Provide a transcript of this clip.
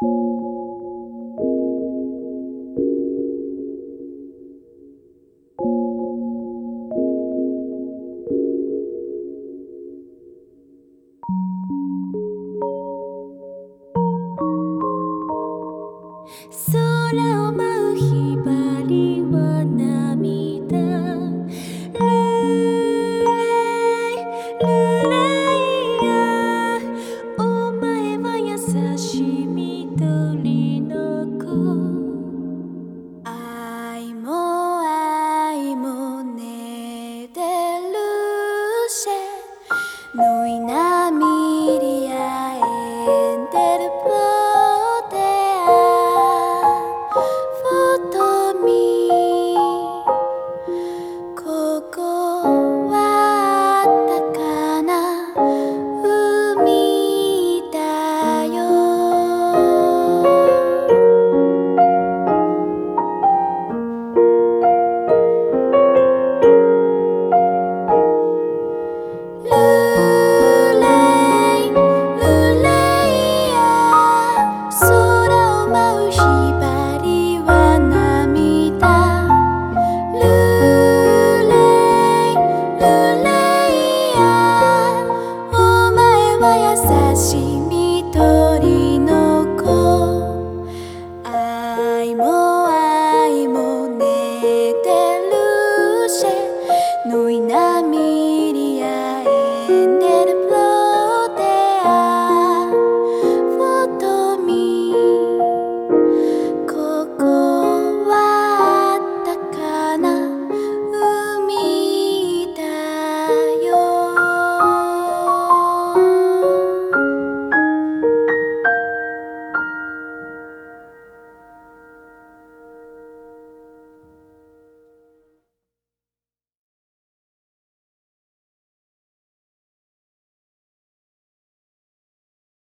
空を舞うひばりはない。しみと」